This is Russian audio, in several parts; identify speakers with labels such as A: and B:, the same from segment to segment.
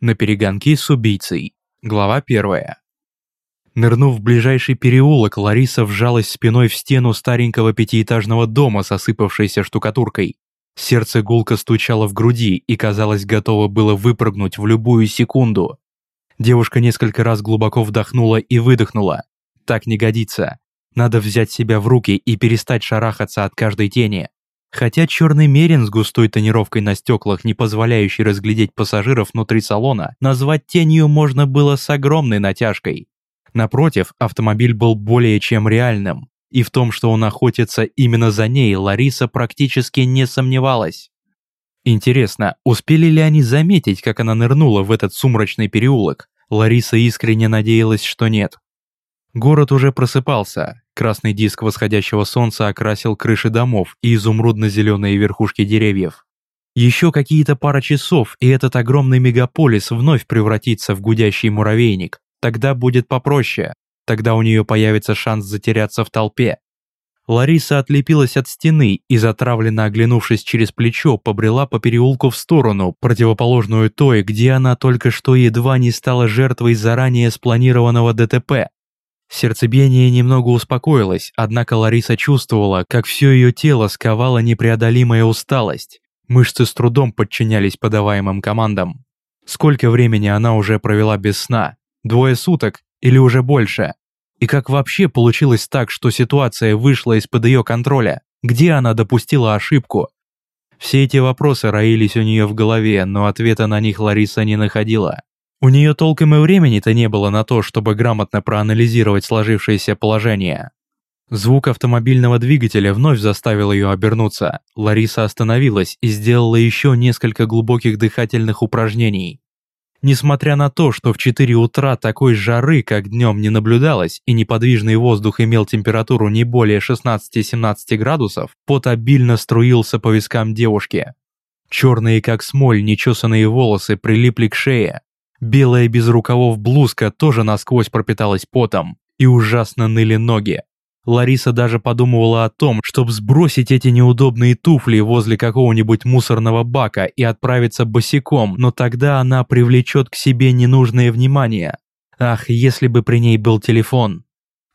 A: На перегонки с убийцей. Глава первая. Нырнув в ближайший переулок, Лариса вжалась спиной в стену старенького пятиэтажного дома с осыпавшейся штукатуркой. Сердце гулко стучало в груди и, казалось, готово было выпрыгнуть в любую секунду. Девушка несколько раз глубоко вдохнула и выдохнула. Так не годится. Надо взять себя в руки и перестать шарахаться от каждой тени. Хотя черный мерин с густой тонировкой на стеклах, не позволяющий разглядеть пассажиров внутри салона, назвать тенью можно было с огромной натяжкой. Напротив, автомобиль был более чем реальным, и в том, что он охотится именно за ней, Лариса практически не сомневалась. Интересно, успели ли они заметить, как она нырнула в этот сумрачный переулок? Лариса искренне надеялась, что нет. Город уже просыпался. Красный диск восходящего солнца окрасил крыши домов и изумрудно-зеленые верхушки деревьев. Еще какие-то пара часов, и этот огромный мегаполис вновь превратится в гудящий муравейник. Тогда будет попроще. Тогда у нее появится шанс затеряться в толпе. Лариса отлепилась от стены и, затравленно оглянувшись через плечо, побрела по переулку в сторону, противоположную той, где она только что едва не стала жертвой заранее спланированного ДТП. Сердцебиение немного успокоилось, однако Лариса чувствовала, как все ее тело сковала непреодолимая усталость. Мышцы с трудом подчинялись подаваемым командам. Сколько времени она уже провела без сна? Двое суток или уже больше? И как вообще получилось так, что ситуация вышла из-под ее контроля? Где она допустила ошибку? Все эти вопросы роились у нее в голове, но ответа на них Лариса не находила. У нее толком и времени-то не было на то, чтобы грамотно проанализировать сложившееся положение. Звук автомобильного двигателя вновь заставил ее обернуться. Лариса остановилась и сделала еще несколько глубоких дыхательных упражнений. Несмотря на то, что в 4 утра такой жары, как днем, не наблюдалось, и неподвижный воздух имел температуру не более 16-17 градусов, пот обильно струился по вискам девушки. Черные, как смоль, нечесанные волосы прилипли к шее, Белая без рукавов блузка тоже насквозь пропиталась потом, и ужасно ныли ноги. Лариса даже подумывала о том, чтобы сбросить эти неудобные туфли возле какого-нибудь мусорного бака и отправиться босиком, но тогда она привлечет к себе ненужное внимание. Ах, если бы при ней был телефон.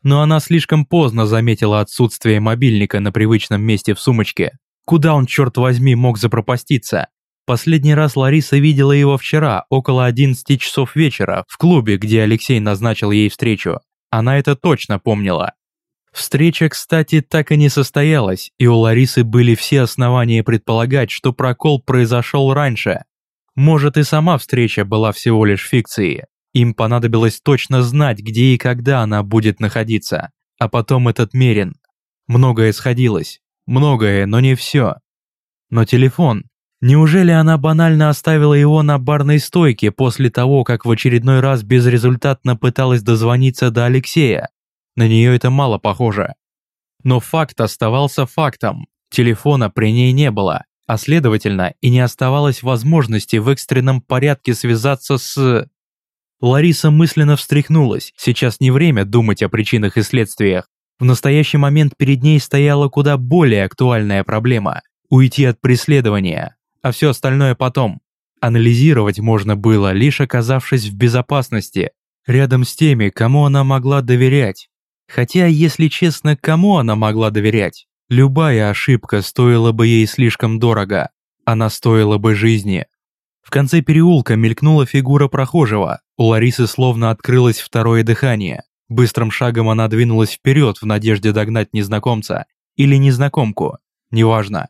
A: Но она слишком поздно заметила отсутствие мобильника на привычном месте в сумочке. Куда он, черт возьми, мог запропаститься? Последний раз Лариса видела его вчера, около 11 часов вечера, в клубе, где Алексей назначил ей встречу. Она это точно помнила. Встреча, кстати, так и не состоялась, и у Ларисы были все основания предполагать, что прокол произошел раньше. Может и сама встреча была всего лишь фикцией. Им понадобилось точно знать, где и когда она будет находиться. А потом этот Мерин. Многое сходилось. Многое, но не все. Но телефон, Неужели она банально оставила его на барной стойке после того, как в очередной раз безрезультатно пыталась дозвониться до Алексея? На нее это мало похоже. Но факт оставался фактом. Телефона при ней не было, а следовательно и не оставалось возможности в экстренном порядке связаться с... Лариса мысленно встряхнулась, сейчас не время думать о причинах и следствиях. В настоящий момент перед ней стояла куда более актуальная проблема – уйти от преследования а все остальное потом. Анализировать можно было, лишь оказавшись в безопасности, рядом с теми, кому она могла доверять. Хотя, если честно, кому она могла доверять? Любая ошибка стоила бы ей слишком дорого. Она стоила бы жизни. В конце переулка мелькнула фигура прохожего. У Ларисы словно открылось второе дыхание. Быстрым шагом она двинулась вперед в надежде догнать незнакомца. Или незнакомку. Неважно.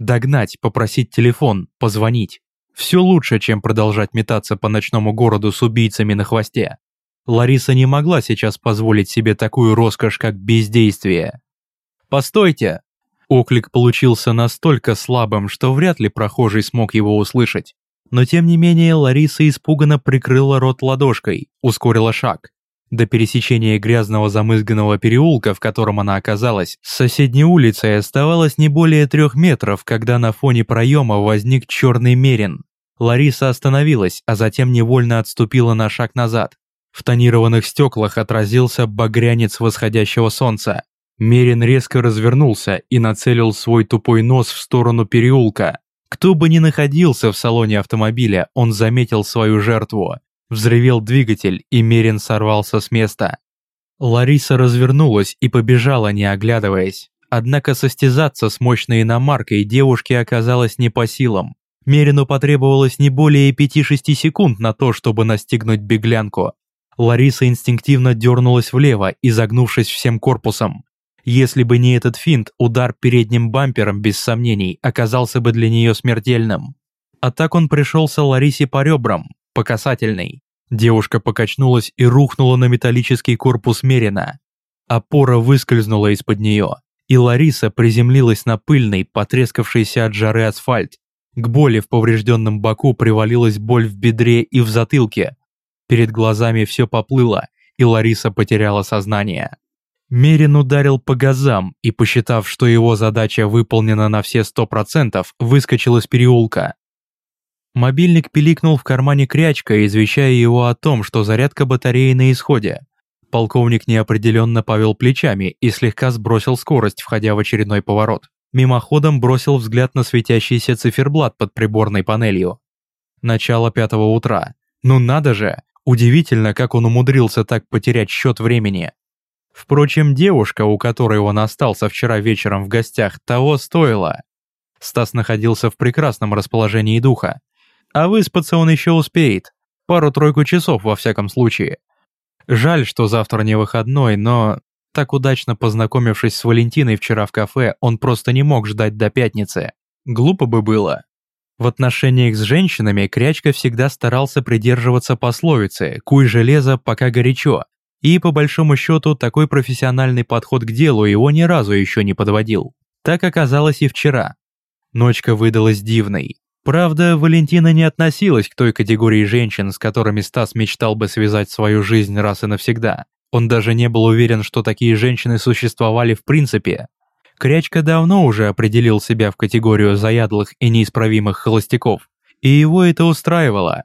A: Догнать, попросить телефон, позвонить. Все лучше, чем продолжать метаться по ночному городу с убийцами на хвосте. Лариса не могла сейчас позволить себе такую роскошь, как бездействие. «Постойте!» Оклик получился настолько слабым, что вряд ли прохожий смог его услышать. Но тем не менее Лариса испуганно прикрыла рот ладошкой, ускорила шаг. До пересечения грязного замызганного переулка, в котором она оказалась, с соседней улицей оставалось не более трех метров, когда на фоне проема возник черный мерин. Лариса остановилась, а затем невольно отступила на шаг назад. В тонированных стеклах отразился багрянец восходящего солнца. Мерин резко развернулся и нацелил свой тупой нос в сторону переулка. Кто бы ни находился в салоне автомобиля, он заметил свою жертву. Взревел двигатель, и Мерин сорвался с места. Лариса развернулась и побежала, не оглядываясь. Однако состязаться с мощной иномаркой девушке оказалось не по силам. Мерину потребовалось не более 5-6 секунд на то, чтобы настигнуть беглянку. Лариса инстинктивно дернулась влево, изогнувшись всем корпусом. Если бы не этот финт, удар передним бампером, без сомнений, оказался бы для нее смертельным. А так он пришелся Ларисе по ребрам, по касательной. Девушка покачнулась и рухнула на металлический корпус Мерина. Опора выскользнула из-под нее, и Лариса приземлилась на пыльный, потрескавшийся от жары асфальт. К боли в поврежденном боку привалилась боль в бедре и в затылке. Перед глазами все поплыло, и Лариса потеряла сознание. Мерин ударил по газам и, посчитав, что его задача выполнена на все сто процентов, выскочил из переулка. Мобильник пиликнул в кармане крячка, извещая его о том, что зарядка батареи на исходе. Полковник неопределенно повел плечами и слегка сбросил скорость, входя в очередной поворот. Мимоходом бросил взгляд на светящийся циферблат под приборной панелью. Начало пятого утра. Ну надо же! Удивительно, как он умудрился так потерять счет времени. Впрочем, девушка, у которой он остался вчера вечером в гостях, того стоила. Стас находился в прекрасном расположении духа. А выспаться он еще успеет. Пару-тройку часов во всяком случае. Жаль, что завтра не выходной, но... Так удачно познакомившись с Валентиной вчера в кафе, он просто не мог ждать до пятницы. Глупо бы было. В отношениях с женщинами Крячка всегда старался придерживаться пословицы «Куй железо, пока горячо», и по большому счету такой профессиональный подход к делу его ни разу еще не подводил. Так оказалось и вчера. Ночка выдалась дивной. Правда, Валентина не относилась к той категории женщин, с которыми Стас мечтал бы связать свою жизнь раз и навсегда. Он даже не был уверен, что такие женщины существовали в принципе. Крячка давно уже определил себя в категорию заядлых и неисправимых холостяков, и его это устраивало.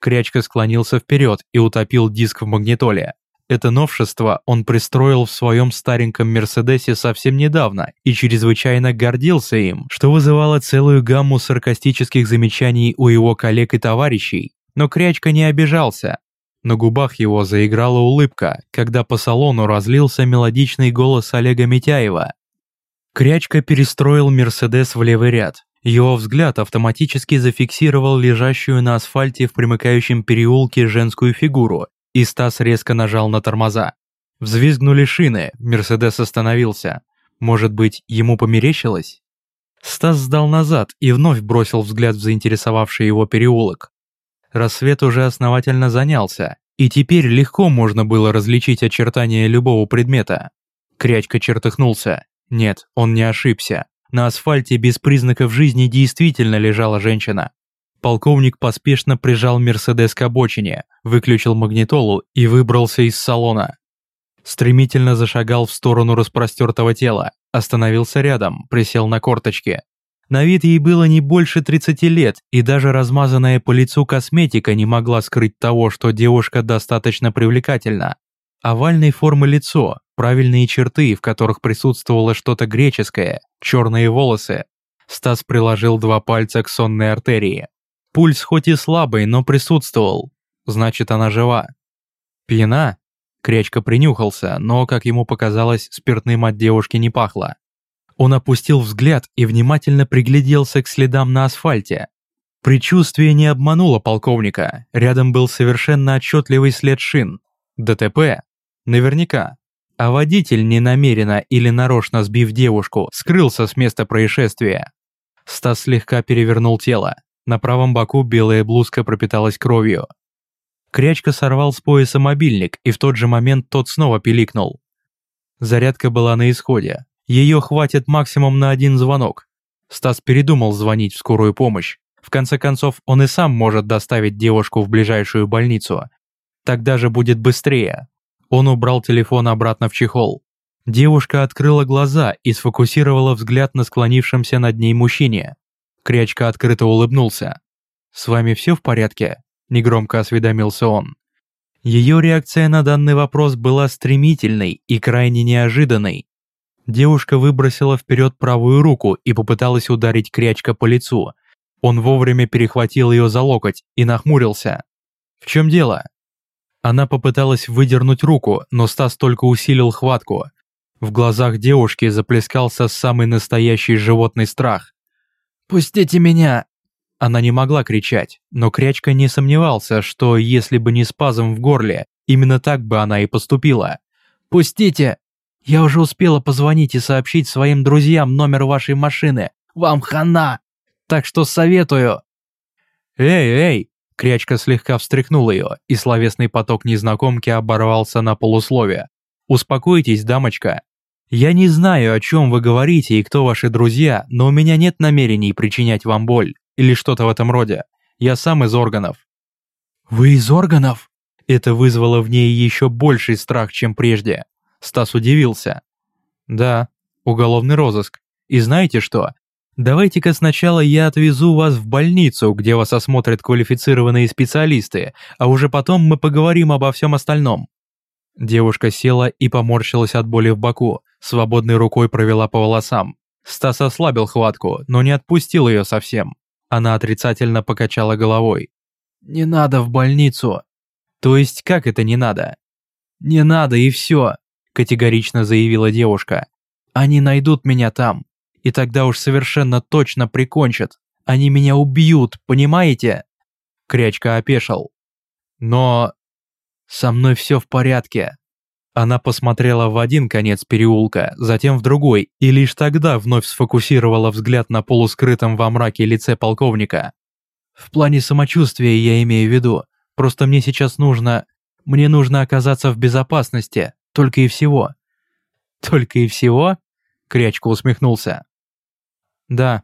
A: Крячка склонился вперед и утопил диск в магнитоле. Это новшество он пристроил в своем стареньком Мерседесе совсем недавно и чрезвычайно гордился им, что вызывало целую гамму саркастических замечаний у его коллег и товарищей. Но Крячка не обижался. На губах его заиграла улыбка, когда по салону разлился мелодичный голос Олега Митяева. Крячка перестроил Мерседес в левый ряд. Его взгляд автоматически зафиксировал лежащую на асфальте в примыкающем переулке женскую фигуру и Стас резко нажал на тормоза. Взвизгнули шины, Мерседес остановился. Может быть, ему померещилось? Стас сдал назад и вновь бросил взгляд в заинтересовавший его переулок. Рассвет уже основательно занялся, и теперь легко можно было различить очертания любого предмета. Крячка чертыхнулся. Нет, он не ошибся. На асфальте без признаков жизни действительно лежала женщина. Полковник поспешно прижал Мерседес к обочине, выключил магнитолу и выбрался из салона. Стремительно зашагал в сторону распростертого тела, остановился рядом, присел на корточки. На вид ей было не больше 30 лет, и даже размазанная по лицу косметика не могла скрыть того, что девушка достаточно привлекательна. Овальной формы лицо, правильные черты, в которых присутствовало что-то греческое, черные волосы. Стас приложил два пальца к сонной артерии. Пульс хоть и слабый, но присутствовал. Значит, она жива. Пьяна? Крячка принюхался, но, как ему показалось, спиртным от девушки не пахло. Он опустил взгляд и внимательно пригляделся к следам на асфальте. Предчувствие не обмануло полковника, рядом был совершенно отчетливый след шин. ДТП? Наверняка. А водитель, ненамеренно или нарочно сбив девушку, скрылся с места происшествия. Стас слегка перевернул тело. На правом боку белая блузка пропиталась кровью. Крячка сорвал с пояса мобильник, и в тот же момент тот снова пиликнул. Зарядка была на исходе. Ее хватит максимум на один звонок. Стас передумал звонить в скорую помощь. В конце концов, он и сам может доставить девушку в ближайшую больницу. Тогда же будет быстрее. Он убрал телефон обратно в чехол. Девушка открыла глаза и сфокусировала взгляд на склонившемся над ней мужчине. Крячка открыто улыбнулся. «С вами все в порядке?» – негромко осведомился он. Ее реакция на данный вопрос была стремительной и крайне неожиданной. Девушка выбросила вперед правую руку и попыталась ударить Крячка по лицу, Он вовремя перехватил ее за локоть и нахмурился. «В чем дело?» Она попыталась выдернуть руку, но Стас только усилил хватку. В глазах девушки заплескался самый настоящий животный страх. «Пустите меня!» Она не могла кричать, но Крячка не сомневался, что если бы не спазм в горле, именно так бы она и поступила. «Пустите! Я уже успела позвонить и сообщить своим друзьям номер вашей машины. Вам хана!» так что советую». «Эй, эй!» Крячка слегка встряхнул ее, и словесный поток незнакомки оборвался на полусловие. «Успокойтесь, дамочка. Я не знаю, о чем вы говорите и кто ваши друзья, но у меня нет намерений причинять вам боль или что-то в этом роде. Я сам из органов». «Вы из органов?» Это вызвало в ней еще больший страх, чем прежде. Стас удивился. «Да, уголовный розыск. И знаете что? Давайте-ка сначала я отвезу вас в больницу, где вас осмотрят квалифицированные специалисты, а уже потом мы поговорим обо всем остальном». Девушка села и поморщилась от боли в боку, свободной рукой провела по волосам. Стас ослабил хватку, но не отпустил ее совсем. Она отрицательно покачала головой. «Не надо в больницу». «То есть как это не надо?» «Не надо и все», категорично заявила девушка. «Они найдут меня там и тогда уж совершенно точно прикончат. Они меня убьют, понимаете?» Крячка опешил. «Но... со мной все в порядке». Она посмотрела в один конец переулка, затем в другой, и лишь тогда вновь сфокусировала взгляд на полускрытом во мраке лице полковника. «В плане самочувствия я имею в виду. Просто мне сейчас нужно... Мне нужно оказаться в безопасности, только и всего». «Только и всего?» Крячка усмехнулся. Да,